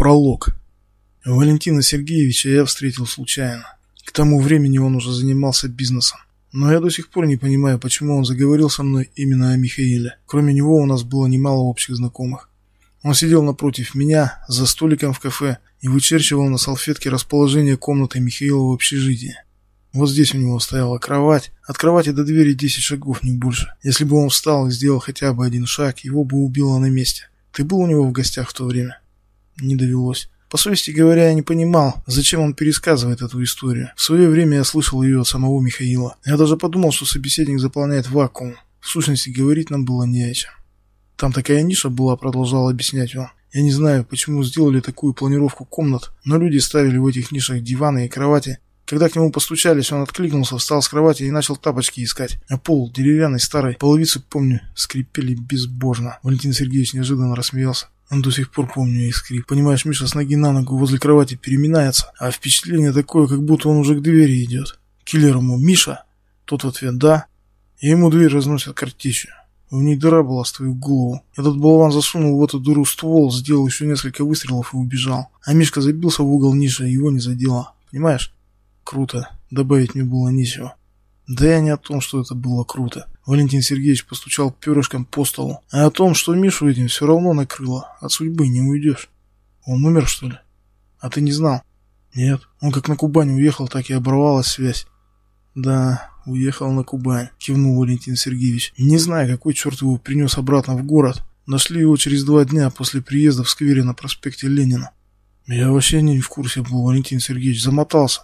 Пролог. Валентина Сергеевича я встретил случайно. К тому времени он уже занимался бизнесом. Но я до сих пор не понимаю, почему он заговорил со мной именно о Михаиле. Кроме него у нас было немало общих знакомых. Он сидел напротив меня, за столиком в кафе, и вычерчивал на салфетке расположение комнаты Михаила в общежитии. Вот здесь у него стояла кровать. От кровати до двери 10 шагов, не больше. Если бы он встал и сделал хотя бы один шаг, его бы убило на месте. Ты был у него в гостях в то время? Не довелось. По совести говоря, я не понимал, зачем он пересказывает эту историю. В свое время я слышал ее от самого Михаила. Я даже подумал, что собеседник заполняет вакуум. В сущности, говорить нам было не о чем. Там такая ниша была, продолжал объяснять он. Я не знаю, почему сделали такую планировку комнат, но люди ставили в этих нишах диваны и кровати. Когда к нему постучались, он откликнулся, встал с кровати и начал тапочки искать. А пол деревянный, старый, половицы, помню, скрипели безбожно. Валентин Сергеевич неожиданно рассмеялся. Он до сих пор помню их скрип. Понимаешь, Миша с ноги на ногу возле кровати переминается, а впечатление такое, как будто он уже к двери идет. Киллер ему «Миша?» Тот в ответ «Да». И ему дверь разносят картечью. В ней дыра была с твою голову. Этот болван засунул в эту дыру ствол, сделал еще несколько выстрелов и убежал. А Мишка забился в угол ниже, его не задело. Понимаешь? Круто. Добавить мне было нечего. Да я не о том, что это было круто. Валентин Сергеевич постучал перышком по столу. А о том, что Мишу этим все равно накрыло. От судьбы не уйдешь. Он умер, что ли? А ты не знал? Нет. Он как на Кубань уехал, так и оборвалась связь. Да, уехал на Кубань, кивнул Валентин Сергеевич. Не знаю, какой черт его принес обратно в город. Нашли его через два дня после приезда в сквере на проспекте Ленина. Я вообще не в курсе был, Валентин Сергеевич, замотался.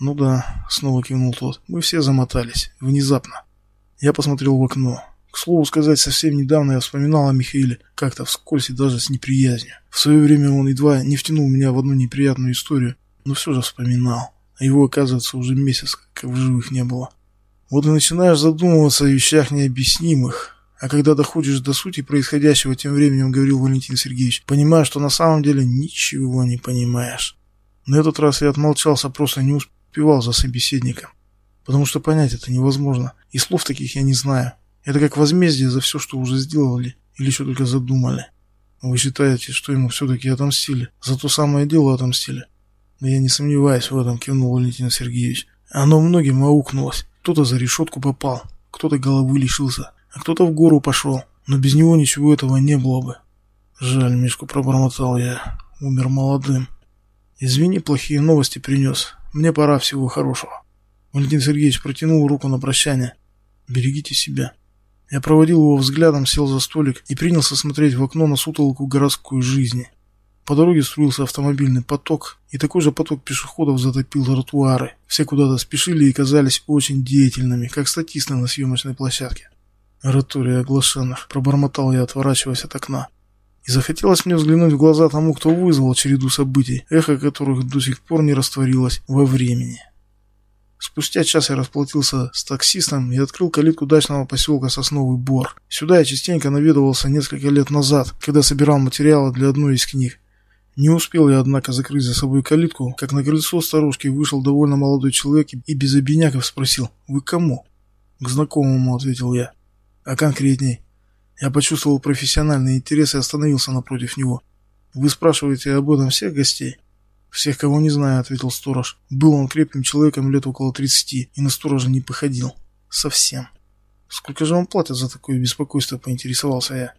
Ну да, снова кивнул тот. Мы все замотались. Внезапно. Я посмотрел в окно. К слову сказать, совсем недавно я вспоминал о Михаиле, как-то вскользь и даже с неприязнью. В свое время он едва не втянул меня в одну неприятную историю, но все же вспоминал. А его, оказывается, уже месяц как в живых не было. Вот и начинаешь задумываться о вещах необъяснимых. А когда доходишь до сути происходящего, тем временем говорил Валентин Сергеевич, понимаешь, что на самом деле ничего не понимаешь. На этот раз я отмолчался, просто не успевал за собеседником потому что понять это невозможно, и слов таких я не знаю. Это как возмездие за все, что уже сделали или еще только задумали. Вы считаете, что ему все-таки отомстили? За то самое дело отомстили? Да я не сомневаюсь в этом, кивнул Валентин Сергеевич. Оно многим аукнулось. Кто-то за решетку попал, кто-то головы лишился, а кто-то в гору пошел. Но без него ничего этого не было бы. Жаль, Мишку пробормотал я. Умер молодым. Извини, плохие новости принес. Мне пора всего хорошего. Валентин Сергеевич протянул руку на прощание. «Берегите себя». Я проводил его взглядом, сел за столик и принялся смотреть в окно на сутолоку городской жизни. По дороге струился автомобильный поток, и такой же поток пешеходов затопил тротуары. Все куда-то спешили и казались очень деятельными, как статисты на съемочной площадке. «Оратория оглашенных», — пробормотал я, отворачиваясь от окна. И захотелось мне взглянуть в глаза тому, кто вызвал череду событий, эхо которых до сих пор не растворилось во времени. Спустя час я расплатился с таксистом и открыл калитку дачного поселка Сосновый Бор. Сюда я частенько наведывался несколько лет назад, когда собирал материалы для одной из книг. Не успел я, однако, закрыть за собой калитку, как на крыльцо старушки вышел довольно молодой человек и без обиняков спросил «Вы кому?» «К знакомому», — ответил я. «А конкретней?» Я почувствовал профессиональный интерес и остановился напротив него. «Вы спрашиваете об этом всех гостей?» «Всех, кого не знаю», — ответил сторож. Был он крепким человеком лет около тридцати и на сторожа не походил. Совсем. «Сколько же вам платят за такое беспокойство?» — поинтересовался я.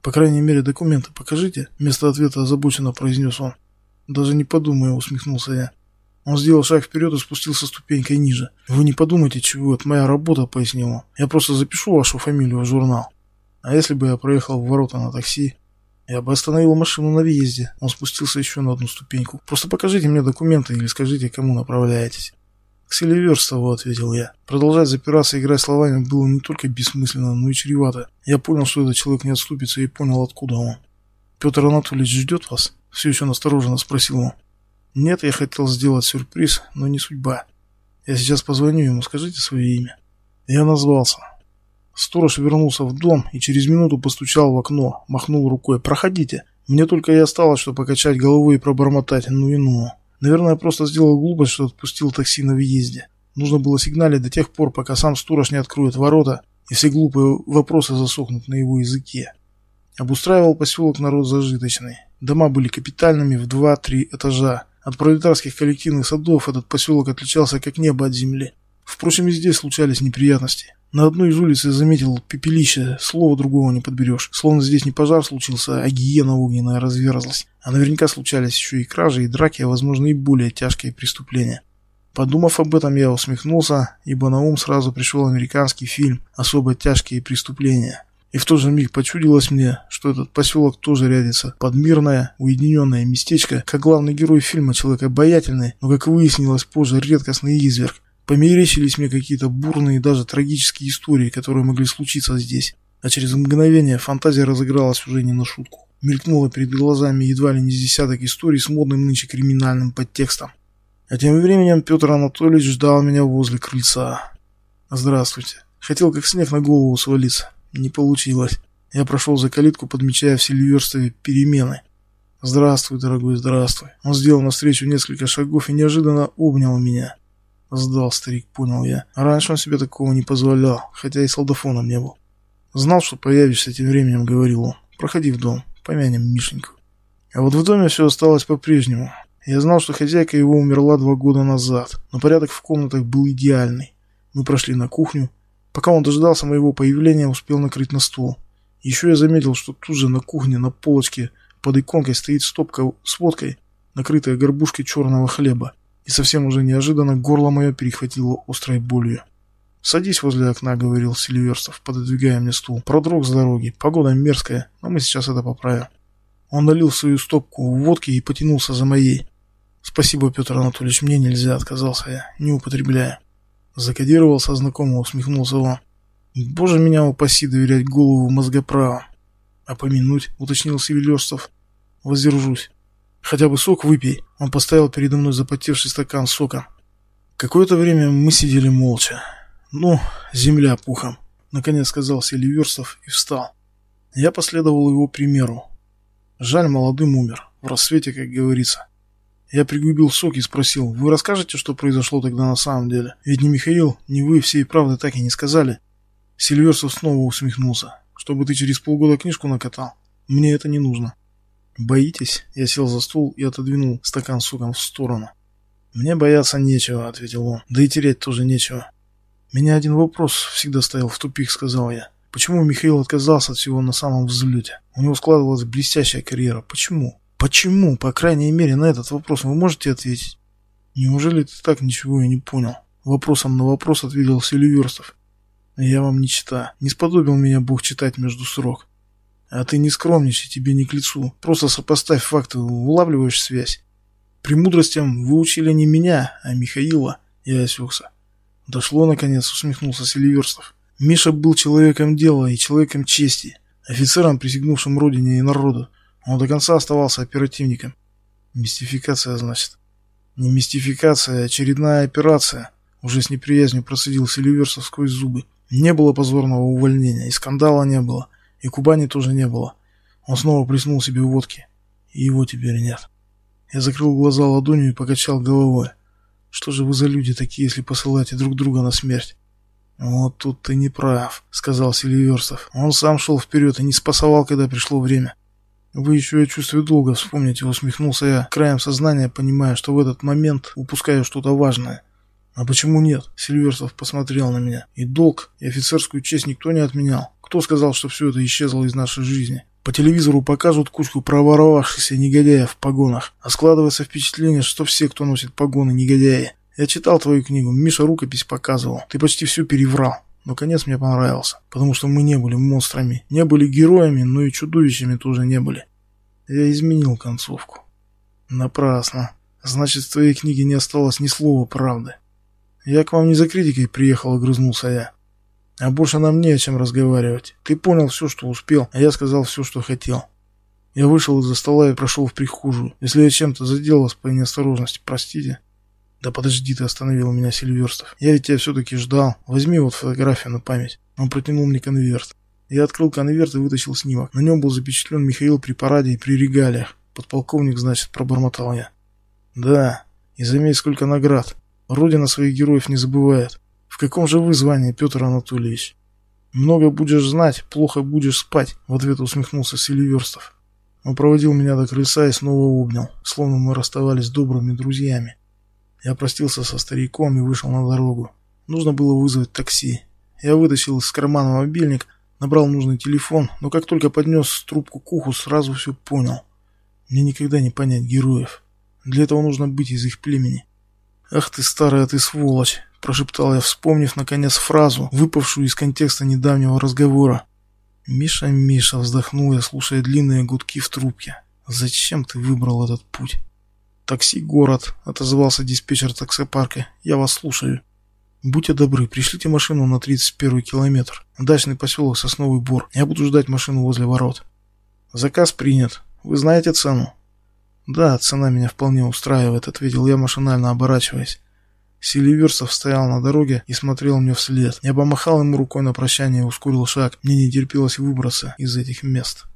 «По крайней мере, документы покажите», — вместо ответа озабоченно произнес он. «Даже не подумаю», — усмехнулся я. Он сделал шаг вперед и спустился ступенькой ниже. «Вы не подумайте, чего, это моя работа», — пояснил он. «Я просто запишу вашу фамилию в журнал. А если бы я проехал в ворота на такси?» Я бы остановил машину на въезде. Он спустился еще на одну ступеньку. Просто покажите мне документы или скажите, кому направляетесь. К Селиверстову, ответил я. Продолжать запираться и играть словами было не только бессмысленно, но и чревато. Я понял, что этот человек не отступится и понял, откуда он. Петр Анатольевич ждет вас? Все еще настороженно спросил он. Нет, я хотел сделать сюрприз, но не судьба. Я сейчас позвоню ему, скажите свое имя. Я назвался. Сторож вернулся в дом и через минуту постучал в окно, махнул рукой. «Проходите». Мне только и осталось, что покачать головой и пробормотать «ну и ну». Наверное, я просто сделал глупость, что отпустил такси на въезде. Нужно было сигналить до тех пор, пока сам сторож не откроет ворота, и все глупые вопросы засохнут на его языке. Обустраивал поселок народ зажиточный. Дома были капитальными в два-три этажа. От пролетарских коллективных садов этот поселок отличался как небо от земли. Впрочем, и здесь случались неприятности. На одной из улиц я заметил пепелище, слова другого не подберешь. Словно здесь не пожар случился, а гиена огненная разверзлась. А наверняка случались еще и кражи, и драки, а возможно и более тяжкие преступления. Подумав об этом, я усмехнулся, ибо на ум сразу пришел американский фильм «Особо тяжкие преступления». И в тот же миг почудилось мне, что этот поселок тоже рядится под мирное, уединенное местечко, как главный герой фильма человек обаятельный, но, как выяснилось позже, редкостный изверг, Померещились мне какие-то бурные, даже трагические истории, которые могли случиться здесь. А через мгновение фантазия разыгралась уже не на шутку. Мелькнуло перед глазами едва ли не десяток историй с модным нынче криминальным подтекстом. А тем временем Петр Анатольевич ждал меня возле крыльца. «Здравствуйте. Хотел как снег на голову свалиться. Не получилось. Я прошел за калитку, подмечая в Сильверстове перемены. «Здравствуй, дорогой, здравствуй». Он сделал навстречу несколько шагов и неожиданно обнял меня. Сдал старик, понял я. Раньше он себе такого не позволял, хотя и солдафоном не был. Знал, что появишься тем временем, говорил он. Проходи в дом, помянем Мишеньку. А вот в доме все осталось по-прежнему. Я знал, что хозяйка его умерла два года назад, но порядок в комнатах был идеальный. Мы прошли на кухню. Пока он дождался моего появления, успел накрыть на стол. Еще я заметил, что тут же на кухне, на полочке, под иконкой стоит стопка с водкой, накрытая горбушкой черного хлеба. И совсем уже неожиданно горло мое перехватило острой болью. «Садись возле окна», — говорил Сильверстов, пододвигая мне стул. «Продрог с дороги. Погода мерзкая, но мы сейчас это поправим». Он налил свою стопку водки и потянулся за моей. «Спасибо, Петр Анатольевич, мне нельзя», — отказался я, не употребляя. Закодировался знакомого, усмехнулся он. «Боже меня упаси доверять голову мозгоправа». «А помянуть?» — уточнил Сильверстов. «Воздержусь». Хотя бы сок выпей. Он поставил передо мной запотевший стакан сока. Какое-то время мы сидели молча. Ну, земля пухом. Наконец сказал Селиверстов и встал. Я последовал его примеру. Жаль, молодым умер. В рассвете, как говорится. Я пригубил сок и спросил, вы расскажете, что произошло тогда на самом деле? Ведь ни Михаил, ни вы всей правды так и не сказали. Сильверсов снова усмехнулся. Чтобы ты через полгода книжку накатал? Мне это не нужно. «Боитесь?» Я сел за стул и отодвинул стакан с соком в сторону. «Мне бояться нечего», — ответил он. «Да и терять тоже нечего». «Меня один вопрос всегда стоял в тупик», — сказал я. «Почему Михаил отказался от всего на самом взлете? У него складывалась блестящая карьера. Почему? Почему? По крайней мере, на этот вопрос вы можете ответить?» «Неужели ты так ничего и не понял?» Вопросом на вопрос ответил Селиверстов. «Я вам не чита. Не сподобил меня Бог читать между срок. А ты не скромничай, тебе не к лицу. Просто сопоставь факты, улавливаешь связь. Премудростям вы учили не меня, а Михаила. Я осекся. Дошло, наконец, усмехнулся Селиверстов. Миша был человеком дела и человеком чести, офицером, присягнувшим родине и народу. Он до конца оставался оперативником. Мистификация, значит. Не мистификация, а очередная операция. Уже с неприязнью процедил Селиверстов сквозь зубы. Не было позорного увольнения, и скандала не было. И Кубани тоже не было. Он снова плеснул себе водки. И его теперь нет. Я закрыл глаза ладонью и покачал головой. Что же вы за люди такие, если посылаете друг друга на смерть? Вот тут ты не прав, сказал Селиверстов. Он сам шел вперед и не спасовал, когда пришло время. Вы еще и чувствую долга вспомните, усмехнулся я, краем сознания понимая, что в этот момент упускаю что-то важное. А почему нет? Сильверстов посмотрел на меня. И долг, и офицерскую честь никто не отменял. Кто сказал, что все это исчезло из нашей жизни? По телевизору показывают кучку проворовавшихся негодяев в погонах, а складывается впечатление, что все, кто носит погоны, негодяи. Я читал твою книгу, Миша рукопись показывал. Ты почти все переврал. Но конец мне понравился, потому что мы не были монстрами, не были героями, но и чудовищами тоже не были. Я изменил концовку. Напрасно. Значит, в твоей книге не осталось ни слова правды. Я к вам не за критикой приехал, огрызнулся я. А больше нам не о чем разговаривать. Ты понял все, что успел, а я сказал все, что хотел. Я вышел из-за стола и прошел в прихожую. Если я чем-то задел вас по неосторожности, простите. Да подожди, ты остановил меня, Сильверстов. Я ведь тебя все-таки ждал. Возьми вот фотографию на память. Он протянул мне конверт. Я открыл конверт и вытащил снимок. На нем был запечатлен Михаил при параде и при регалиях. Подполковник, значит, пробормотал я. Да, и заметь, сколько наград. Родина своих героев не забывает. В каком же вы звании, Петр Анатольевич? Много будешь знать, плохо будешь спать, в ответ усмехнулся Селиверстов. Он проводил меня до крыльца и снова обнял, словно мы расставались добрыми друзьями. Я простился со стариком и вышел на дорогу. Нужно было вызвать такси. Я вытащил из кармана мобильник, набрал нужный телефон, но как только поднес трубку к уху, сразу все понял. Мне никогда не понять героев. Для этого нужно быть из их племени. «Ах ты, старая ты сволочь!» – прошептал я, вспомнив, наконец, фразу, выпавшую из контекста недавнего разговора. «Миша, Миша!» – вздохнул я, слушая длинные гудки в трубке. «Зачем ты выбрал этот путь?» «Такси город», — отозвался диспетчер таксопарка. «Я вас слушаю». «Будьте добры, пришлите машину на 31 километр. Дачный поселок Сосновый Бор. Я буду ждать машину возле ворот». «Заказ принят. Вы знаете цену?» «Да, цена меня вполне устраивает», — ответил я, машинально оборачиваясь. Селиверсов стоял на дороге и смотрел мне вслед. Я помахал ему рукой на прощание и ускорил шаг. Мне не терпелось выбраться из этих мест.